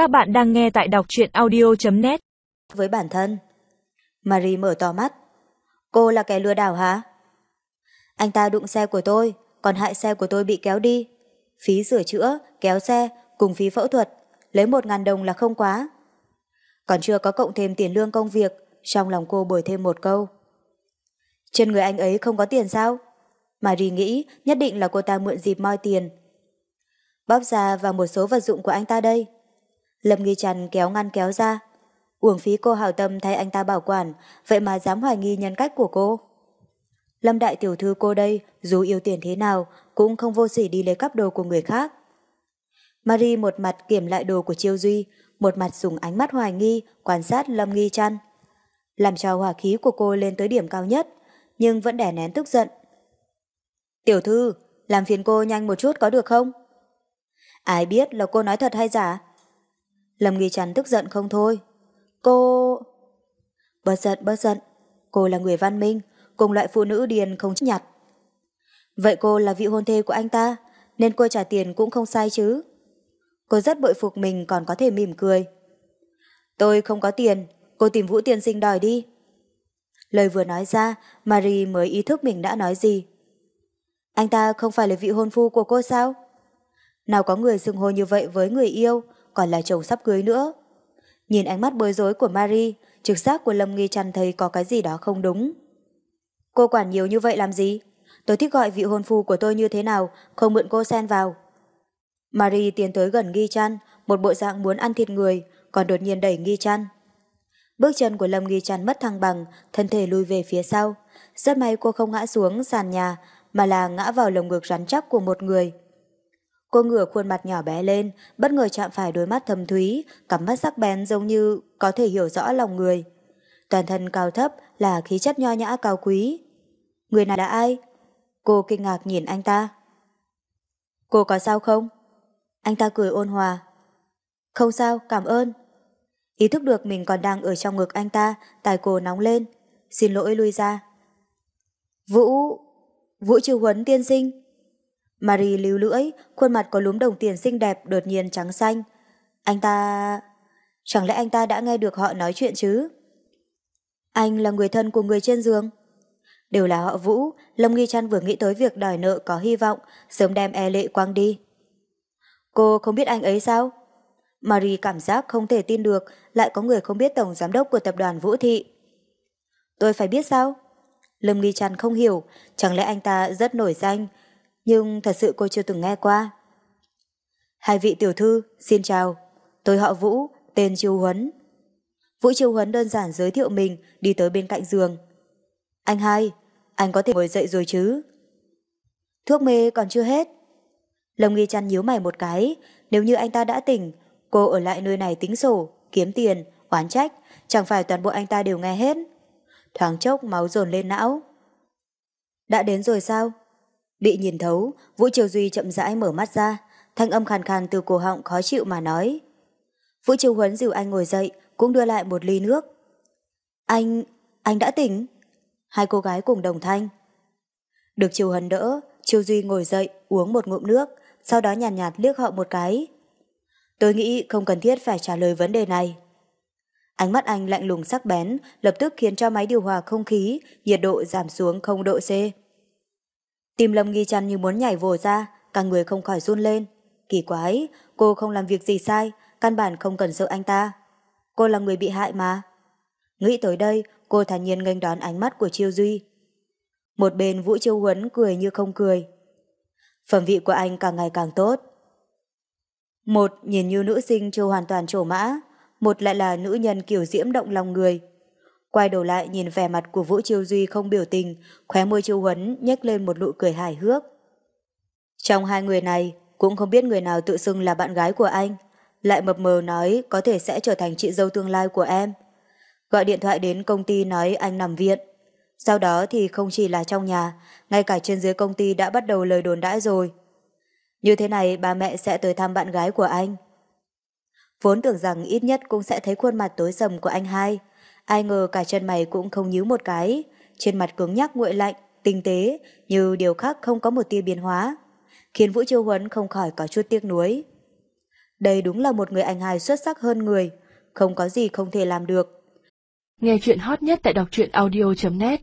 Các bạn đang nghe tại đọc truyện audio.net Với bản thân Marie mở to mắt. Cô là kẻ lừa đảo hả? Anh ta đụng xe của tôi Còn hại xe của tôi bị kéo đi. Phí sửa chữa, kéo xe Cùng phí phẫu thuật Lấy một ngàn đồng là không quá. Còn chưa có cộng thêm tiền lương công việc Trong lòng cô bồi thêm một câu. Trên người anh ấy không có tiền sao? Marie nghĩ nhất định là cô ta mượn dịp moi tiền. Bóp ra và một số vật dụng của anh ta đây. Lâm Nghi Trần kéo ngăn kéo ra. Uổng phí cô hào tâm thay anh ta bảo quản, vậy mà dám hoài nghi nhân cách của cô. Lâm đại tiểu thư cô đây, dù yêu tiền thế nào, cũng không vô sỉ đi lấy cắp đồ của người khác. Marie một mặt kiểm lại đồ của Chiêu Duy, một mặt dùng ánh mắt hoài nghi, quan sát Lâm Nghi Trăn. Làm cho hỏa khí của cô lên tới điểm cao nhất, nhưng vẫn đè nén tức giận. Tiểu thư, làm phiền cô nhanh một chút có được không? Ai biết là cô nói thật hay giả? Lâm Nghi Trần tức giận không thôi. Cô... Bớt giận, bớt giận. Cô là người văn minh, cùng loại phụ nữ điền không chấp nhặt. Vậy cô là vị hôn thê của anh ta, nên cô trả tiền cũng không sai chứ. Cô rất bội phục mình còn có thể mỉm cười. Tôi không có tiền, cô tìm Vũ Tiên Sinh đòi đi. Lời vừa nói ra, Marie mới ý thức mình đã nói gì. Anh ta không phải là vị hôn phu của cô sao? Nào có người xưng hô như vậy với người yêu, còn là chồng sắp cưới nữa. Nhìn ánh mắt bối rối của Marie, trực giác của Lâm Nghi Trăn thấy có cái gì đó không đúng. Cô quản nhiều như vậy làm gì? Tôi thích gọi vị hôn phu của tôi như thế nào, không mượn cô xen vào. Marie tiến tới gần Nghi Trăn, một bộ dạng muốn ăn thịt người, còn đột nhiên đẩy Nghi Trăn. Bước chân của Lâm Nghi Trăn mất thăng bằng, thân thể lùi về phía sau. Rất may cô không ngã xuống sàn nhà, mà là ngã vào lồng ngực rắn chắc của một người. Cô ngửa khuôn mặt nhỏ bé lên, bất ngờ chạm phải đôi mắt thâm thúy, cắm mắt sắc bén giống như có thể hiểu rõ lòng người. Toàn thân cao thấp là khí chất nho nhã cao quý. Người này là ai? Cô kinh ngạc nhìn anh ta. Cô có sao không? Anh ta cười ôn hòa. Không sao, cảm ơn. Ý thức được mình còn đang ở trong ngực anh ta, tài cổ nóng lên. Xin lỗi lui ra. Vũ... Vũ trừ huấn tiên sinh. Marie lưu lưỡi, khuôn mặt có lúm đồng tiền xinh đẹp đột nhiên trắng xanh. Anh ta... Chẳng lẽ anh ta đã nghe được họ nói chuyện chứ? Anh là người thân của người trên giường. Đều là họ Vũ, Lâm Nghi Trăn vừa nghĩ tới việc đòi nợ có hy vọng, sớm đem e lệ quang đi. Cô không biết anh ấy sao? Marie cảm giác không thể tin được lại có người không biết tổng giám đốc của tập đoàn Vũ Thị. Tôi phải biết sao? Lâm Nghi Trăn không hiểu, chẳng lẽ anh ta rất nổi danh, nhưng thật sự cô chưa từng nghe qua. Hai vị tiểu thư, xin chào. Tôi họ Vũ, tên Chiêu Huấn. Vũ Chiêu Huấn đơn giản giới thiệu mình, đi tới bên cạnh giường. Anh hai, anh có thể ngồi dậy rồi chứ? Thuốc mê còn chưa hết. Lâm Nghi chăn nhíu mày một cái, nếu như anh ta đã tỉnh, cô ở lại nơi này tính sổ, kiếm tiền, oán trách, chẳng phải toàn bộ anh ta đều nghe hết. Thoáng chốc máu dồn lên não. Đã đến rồi sao? Bị nhìn thấu, Vũ Triều Duy chậm rãi mở mắt ra, thanh âm khàn khàn từ cổ họng khó chịu mà nói. Vũ Triều Huấn dìu anh ngồi dậy, cũng đưa lại một ly nước. Anh, anh đã tỉnh. Hai cô gái cùng đồng thanh. Được Triều Huấn đỡ, Triều Duy ngồi dậy, uống một ngụm nước, sau đó nhàn nhạt, nhạt liếc họ một cái. Tôi nghĩ không cần thiết phải trả lời vấn đề này. Ánh mắt anh lạnh lùng sắc bén, lập tức khiến cho máy điều hòa không khí, nhiệt độ giảm xuống không độ C. Tim Lâm nghi Trăn như muốn nhảy vồ ra, cả người không khỏi run lên. Kỳ quái, cô không làm việc gì sai, căn bản không cần sợ anh ta. Cô là người bị hại mà. Nghĩ tới đây, cô thản nhiên nghênh đón ánh mắt của Chiêu Duy. Một bên Vũ Chiêu Huấn cười như không cười. Phẩm vị của anh càng ngày càng tốt. Một nhìn như nữ sinh chưa hoàn toàn trổ mã, một lại là nữ nhân kiểu diễm động lòng người. Quay đầu lại nhìn vẻ mặt của Vũ Chiêu Duy không biểu tình, khóe môi Chiêu Huấn nhếch lên một nụ cười hài hước. Trong hai người này, cũng không biết người nào tự xưng là bạn gái của anh, lại mập mờ nói có thể sẽ trở thành chị dâu tương lai của em. Gọi điện thoại đến công ty nói anh nằm viện. Sau đó thì không chỉ là trong nhà, ngay cả trên dưới công ty đã bắt đầu lời đồn đãi rồi. Như thế này ba mẹ sẽ tới thăm bạn gái của anh. Vốn tưởng rằng ít nhất cũng sẽ thấy khuôn mặt tối sầm của anh hai, Ai ngờ cả chân mày cũng không nhíu một cái, trên mặt cứng nhắc nguội lạnh, tinh tế, như điều khác không có một tia biến hóa, khiến Vũ Chiêu Huấn không khỏi có chút tiếc nuối. Đây đúng là một người anh hài xuất sắc hơn người, không có gì không thể làm được. Nghe chuyện hot nhất tại đọc truyện audio.net